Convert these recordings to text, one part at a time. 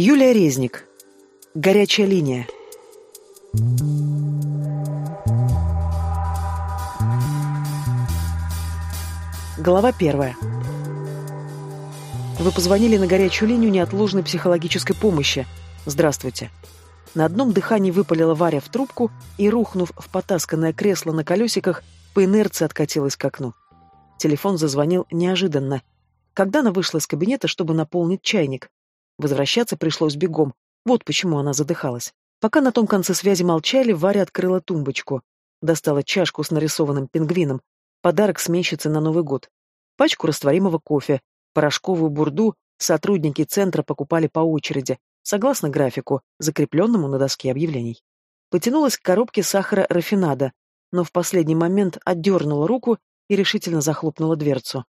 Юлия Резник. Горячая линия. Глава первая. Вы позвонили на горячую линию неотложной психологической помощи. Здравствуйте. На одном дыхании выпалила Варя в трубку и, рухнув в потасканное кресло на колесиках, по инерции откатилась к окну. Телефон зазвонил неожиданно. Когда она вышла из кабинета, чтобы наполнить чайник, Возвращаться пришлось бегом. Вот почему она задыхалась. Пока на том конце связи молчали, Варя открыла тумбочку. Достала чашку с нарисованным пингвином. Подарок сменщице на Новый год. Пачку растворимого кофе. Порошковую бурду сотрудники центра покупали по очереди, согласно графику, закрепленному на доске объявлений. Потянулась к коробке сахара рафинада, но в последний момент отдернула руку и решительно захлопнула дверцу.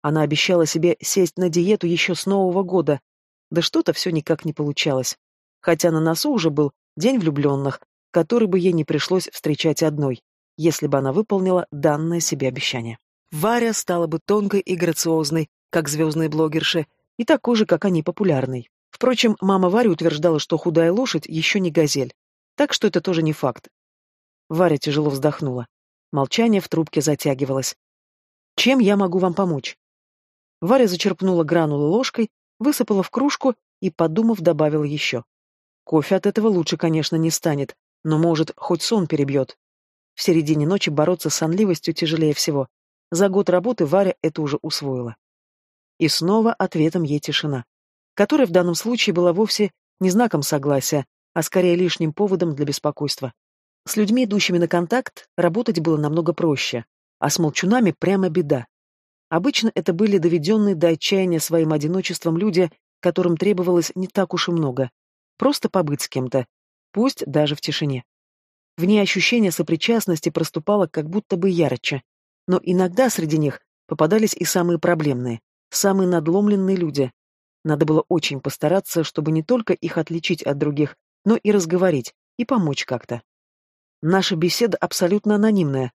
Она обещала себе сесть на диету еще с Нового года, да что-то все никак не получалось. Хотя на носу уже был день влюбленных, который бы ей не пришлось встречать одной, если бы она выполнила данное себе обещание. Варя стала бы тонкой и грациозной, как звездные блогерши, и такой же, как они, популярной. Впрочем, мама Вари утверждала, что худая лошадь еще не газель, так что это тоже не факт. Варя тяжело вздохнула. Молчание в трубке затягивалось. «Чем я могу вам помочь?» Варя зачерпнула гранулы ложкой высыпала в кружку и, подумав, добавила еще. Кофе от этого лучше, конечно, не станет, но, может, хоть сон перебьет. В середине ночи бороться с сонливостью тяжелее всего. За год работы Варя это уже усвоила. И снова ответом ей тишина, которая в данном случае была вовсе не знаком согласия, а скорее лишним поводом для беспокойства. С людьми, идущими на контакт, работать было намного проще, а с молчунами прямо беда. Обычно это были доведенные до отчаяния своим одиночеством люди, которым требовалось не так уж и много. Просто побыть с кем-то, пусть даже в тишине. В ней ощущение сопричастности проступало как будто бы ярче. Но иногда среди них попадались и самые проблемные, самые надломленные люди. Надо было очень постараться, чтобы не только их отличить от других, но и разговорить, и помочь как-то. Наша беседа абсолютно анонимная,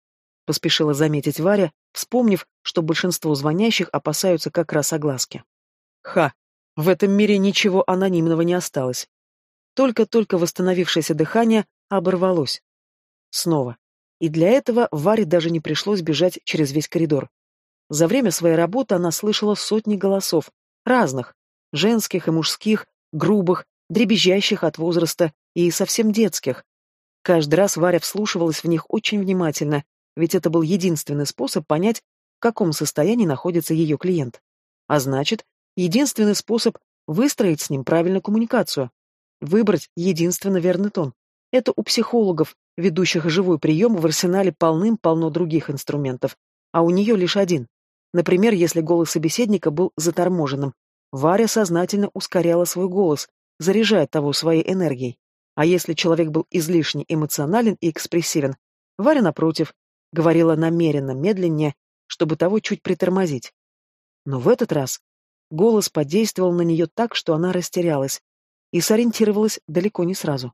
поспешила заметить Варя, вспомнив, что большинство звонящих опасаются как раз огласки. Ха, в этом мире ничего анонимного не осталось. Только-только восстановившееся дыхание оборвалось. Снова. И для этого Варе даже не пришлось бежать через весь коридор. За время своей работы она слышала сотни голосов, разных, женских и мужских, грубых, дребезжащих от возраста и совсем детских. Каждый раз Варя вслушивалась в них очень внимательно, ведь это был единственный способ понять, в каком состоянии находится ее клиент. А значит, единственный способ выстроить с ним правильную коммуникацию. Выбрать единственно верный тон. Это у психологов, ведущих живой прием, в арсенале полным-полно других инструментов, а у нее лишь один. Например, если голос собеседника был заторможенным, Варя сознательно ускоряла свой голос, заряжая того своей энергией. А если человек был излишне эмоционален и экспрессивен, Варя, напротив, говорила намеренно медленнее, чтобы того чуть притормозить. Но в этот раз голос подействовал на нее так, что она растерялась и сориентировалась далеко не сразу.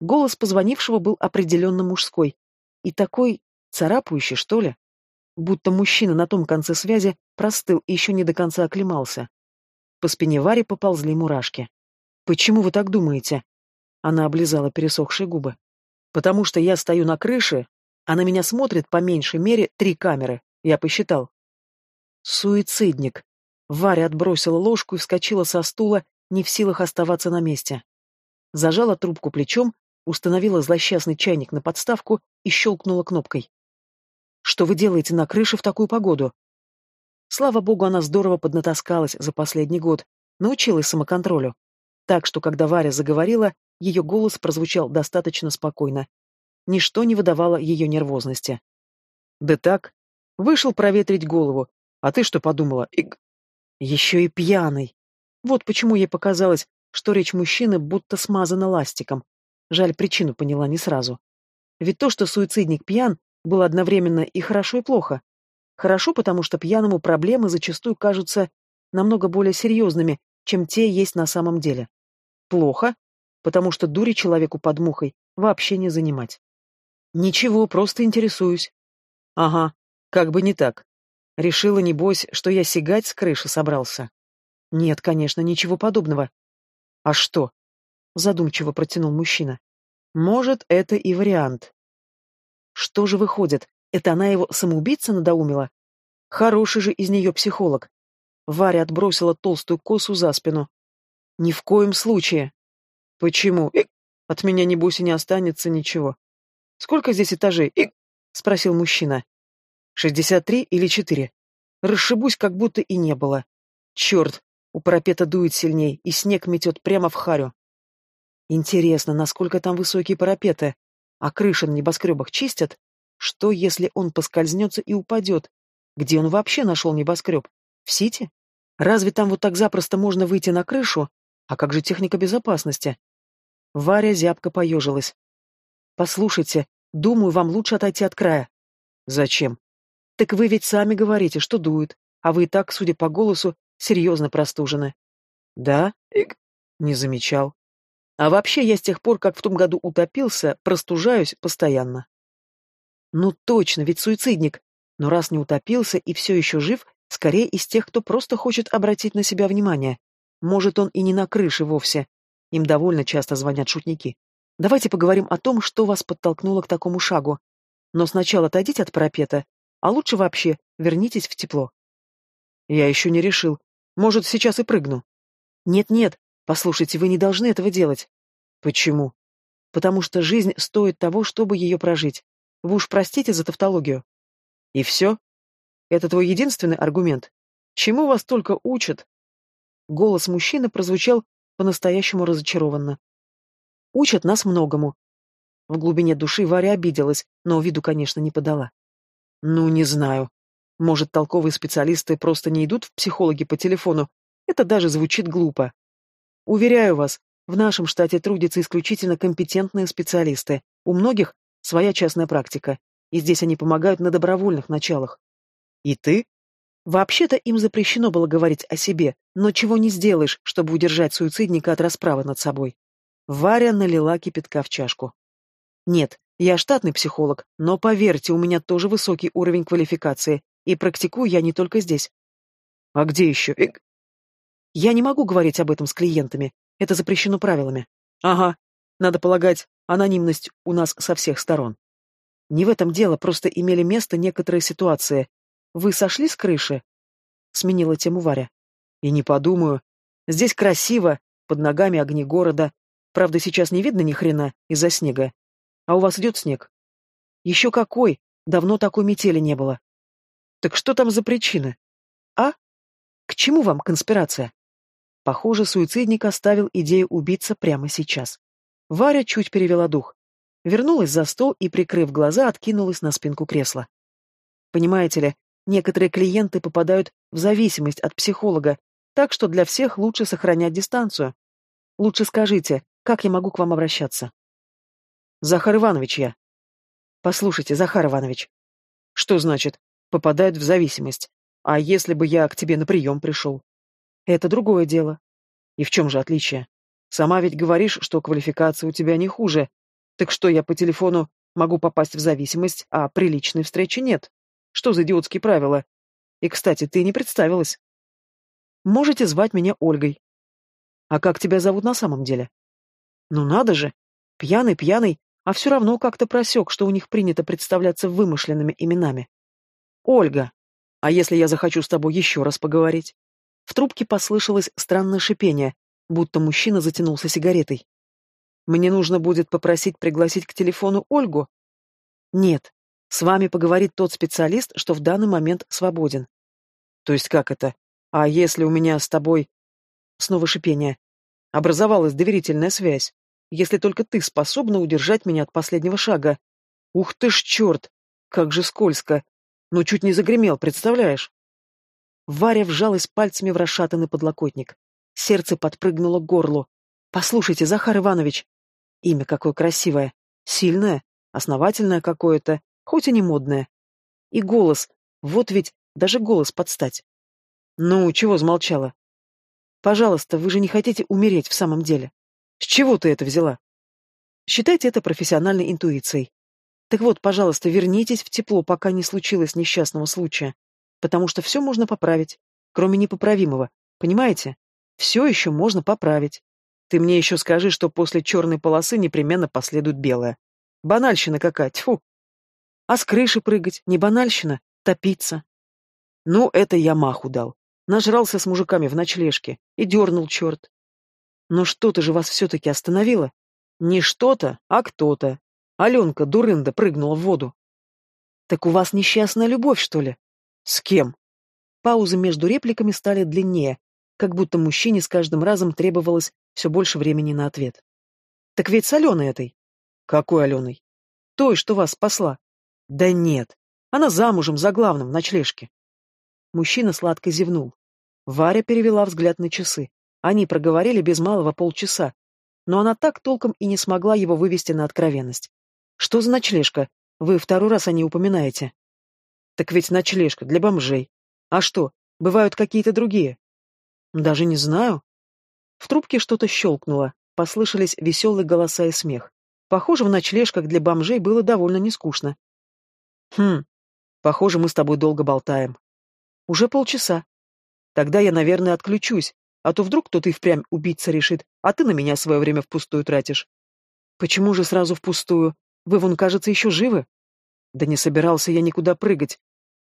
Голос позвонившего был определенно мужской и такой царапающий, что ли, будто мужчина на том конце связи простыл и еще не до конца оклемался. По спине Вари поползли мурашки. «Почему вы так думаете?» Она облизала пересохшие губы. «Потому что я стою на крыше, а на меня смотрит по меньшей мере три камеры. Я посчитал. Суицидник. Варя отбросила ложку и вскочила со стула, не в силах оставаться на месте. Зажала трубку плечом, установила злосчастный чайник на подставку и щелкнула кнопкой. «Что вы делаете на крыше в такую погоду?» Слава богу, она здорово поднатаскалась за последний год, научилась самоконтролю. Так что, когда Варя заговорила, ее голос прозвучал достаточно спокойно, Ничто не выдавало ее нервозности. «Да так. Вышел проветрить голову. А ты что подумала? Иг...» «Еще и пьяный. Вот почему ей показалось, что речь мужчины будто смазана ластиком. Жаль, причину поняла не сразу. Ведь то, что суицидник пьян, было одновременно и хорошо, и плохо. Хорошо, потому что пьяному проблемы зачастую кажутся намного более серьезными, чем те есть на самом деле. Плохо, потому что дури человеку под мухой вообще не занимать. Ничего, просто интересуюсь. Ага, как бы не так. Решила, небось, что я сигать с крыши собрался. Нет, конечно, ничего подобного. А что? Задумчиво протянул мужчина. Может, это и вариант. Что же выходит, это она его самоубийца надоумила? Хороший же из нее психолог. Варя отбросила толстую косу за спину. Ни в коем случае. Почему? От меня, небось, и не останется ничего. Сколько здесь этажей? И... Спросил мужчина. Шестьдесят три или четыре? Расшибусь, как будто и не было. Черт, у парапета дует сильней, и снег метет прямо в харю. Интересно, насколько там высокие парапеты? А крыши на небоскребах чистят? Что, если он поскользнется и упадет? Где он вообще нашел небоскреб? В Сити? Разве там вот так запросто можно выйти на крышу? А как же техника безопасности? Варя зябко поежилась. Послушайте, думаю, вам лучше отойти от края. Зачем? Так вы ведь сами говорите, что дует, а вы и так, судя по голосу, серьезно простужены. Да? Ик. Не замечал. А вообще я с тех пор, как в том году утопился, простужаюсь постоянно. Ну точно, ведь суицидник. Но раз не утопился и все еще жив, скорее из тех, кто просто хочет обратить на себя внимание. Может, он и не на крыше вовсе. Им довольно часто звонят шутники. Давайте поговорим о том, что вас подтолкнуло к такому шагу. Но сначала отойдите от парапета, а лучше вообще вернитесь в тепло. Я еще не решил. Может, сейчас и прыгну. Нет-нет, послушайте, вы не должны этого делать. Почему? Потому что жизнь стоит того, чтобы ее прожить. Вы уж простите за тавтологию. И все? Это твой единственный аргумент? Чему вас только учат? Голос мужчины прозвучал по-настоящему разочарованно. Учат нас многому. В глубине души Варя обиделась, но виду, конечно, не подала. Ну, не знаю. Может, толковые специалисты просто не идут в психологи по телефону? Это даже звучит глупо. Уверяю вас, в нашем штате трудятся исключительно компетентные специалисты. У многих своя частная практика, и здесь они помогают на добровольных началах. И ты? Вообще-то им запрещено было говорить о себе, но чего не сделаешь, чтобы удержать суицидника от расправы над собой. Варя налила кипятка в чашку. Нет, я штатный психолог, но поверьте, у меня тоже высокий уровень квалификации, и практикую я не только здесь. А где еще? Эк... Я не могу говорить об этом с клиентами, это запрещено правилами. Ага, надо полагать, анонимность у нас со всех сторон. Не в этом дело, просто имели место некоторые ситуации, вы сошли с крыши? Сменила тему Варя. И не подумаю. Здесь красиво, под ногами огни города. Правда, сейчас не видно ни хрена из-за снега. А у вас идет снег? Еще какой? Давно такой метели не было. Так что там за причина? А? К чему вам конспирация? Похоже, суицидник оставил идею убиться прямо сейчас. Варя чуть перевела дух. Вернулась за стол и, прикрыв глаза, откинулась на спинку кресла. Понимаете ли, Некоторые клиенты попадают в зависимость от психолога, так что для всех лучше сохранять дистанцию. Лучше скажите, как я могу к вам обращаться? Захар Иванович я. Послушайте, Захар Иванович. Что значит попадают в зависимость? А если бы я к тебе на прием пришел? Это другое дело. И в чем же отличие? Сама ведь говоришь, что квалификация у тебя не хуже. Так что я по телефону могу попасть в зависимость, а при личной встрече нет? Что за идиотские правила? И, кстати, ты не представилась. Можете звать меня Ольгой. А как тебя зовут на самом деле? Ну надо же. Пьяный-пьяный, а все равно как-то просек, что у них принято представляться вымышленными именами. Ольга. А если я захочу с тобой еще раз поговорить? В трубке послышалось странное шипение, будто мужчина затянулся сигаретой. Мне нужно будет попросить пригласить к телефону Ольгу? Нет, с вами поговорит тот специалист, что в данный момент свободен. То есть как это? А если у меня с тобой... Снова шипение. Образовалась доверительная связь. Если только ты способна удержать меня от последнего шага. Ух ты ж черт! Как же скользко! Ну, чуть не загремел, представляешь? Варя вжалась пальцами в расшатанный подлокотник. Сердце подпрыгнуло к горлу. «Послушайте, Захар Иванович!» Имя какое красивое. Сильное, основательное какое-то хоть и не модная. И голос, вот ведь даже голос подстать. Ну, чего замолчала? Пожалуйста, вы же не хотите умереть в самом деле. С чего ты это взяла? Считайте это профессиональной интуицией. Так вот, пожалуйста, вернитесь в тепло, пока не случилось несчастного случая. Потому что все можно поправить, кроме непоправимого. Понимаете? Все еще можно поправить. Ты мне еще скажи, что после черной полосы непременно последует белая. Банальщина какая, тьфу. А с крыши прыгать, не банальщина, топиться. Ну, это я маху дал. Нажрался с мужиками в ночлежке и дернул черт. Но что-то же вас все-таки остановило. Не что-то, а кто-то. Аленка, дурында, прыгнула в воду. Так у вас несчастная любовь, что ли? С кем? Паузы между репликами стали длиннее, как будто мужчине с каждым разом требовалось все больше времени на ответ. Так ведь с Аленой этой. Какой Аленой? Той, что вас спасла. Да нет. Она замужем за главным в ночлежке. Мужчина сладко зевнул. Варя перевела взгляд на часы. Они проговорили без малого полчаса, но она так толком и не смогла его вывести на откровенность. «Что за ночлежка? Вы второй раз о ней упоминаете». «Так ведь ночлежка для бомжей. А что, бывают какие-то другие?» «Даже не знаю». В трубке что-то щелкнуло, послышались веселые голоса и смех. Похоже, в ночлежках для бомжей было довольно нескучно. «Хм, похоже, мы с тобой долго болтаем. Уже полчаса. Тогда я, наверное, отключусь, а то вдруг кто-то и впрямь убийца решит, а ты на меня свое время впустую тратишь. Почему же сразу впустую? Вы, вон, кажется, еще живы? Да не собирался я никуда прыгать.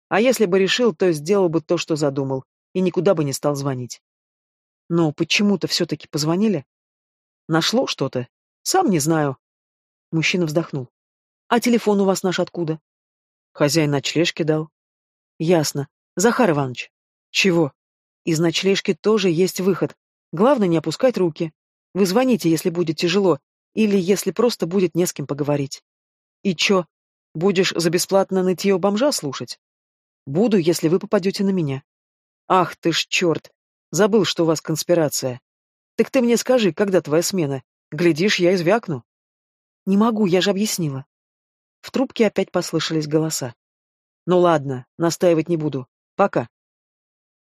А если бы решил, то сделал бы то, что задумал, и никуда бы не стал звонить. Но почему-то все-таки позвонили? Нашло что-то? Сам не знаю. Мужчина вздохнул. А телефон у вас наш откуда? Хозяин ночлежки дал. Ясно. Захар Иванович. Чего? Из ночлежки тоже есть выход. Главное не опускать руки. Вы звоните, если будет тяжело, или если просто будет не с кем поговорить. И чё, будешь за бесплатно нытье бомжа слушать? Буду, если вы попадете на меня. Ах ты ж черт! Забыл, что у вас конспирация. Так ты мне скажи, когда твоя смена? Глядишь, я извякну. Не могу, я же объяснила. В трубке опять послышались голоса. Ну ладно, настаивать не буду. Пока.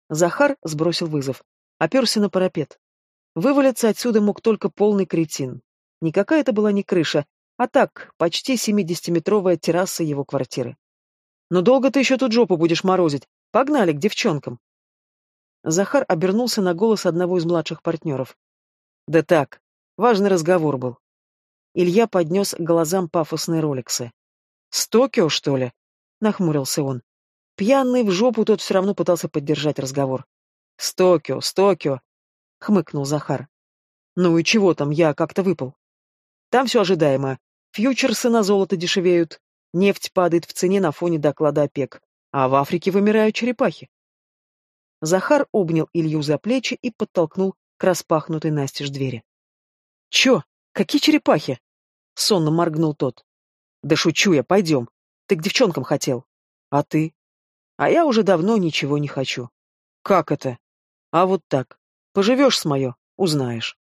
Захар сбросил вызов. Оперся на парапет. Вывалиться отсюда мог только полный кретин. Никакая это была не крыша, а так, почти семидесятиметровая терраса его квартиры. «Но долго ты еще тут жопу будешь морозить? Погнали к девчонкам!» Захар обернулся на голос одного из младших партнеров. «Да так, важный разговор был». Илья поднес к глазам пафосные роликсы. «С Токио, что ли?» — нахмурился он. Пьяный в жопу тот все равно пытался поддержать разговор. «С Токио, с Токио!» — хмыкнул Захар. «Ну и чего там, я как-то выпал?» «Там все ожидаемо. Фьючерсы на золото дешевеют, нефть падает в цене на фоне доклада ОПЕК, а в Африке вымирают черепахи». Захар обнял Илью за плечи и подтолкнул к распахнутой настежь двери. «Чё? Какие черепахи?» — сонно моргнул тот. «Да шучу я, пойдем. Ты к девчонкам хотел. А ты?» А я уже давно ничего не хочу. Как это? А вот так. Поживешь с мое, узнаешь.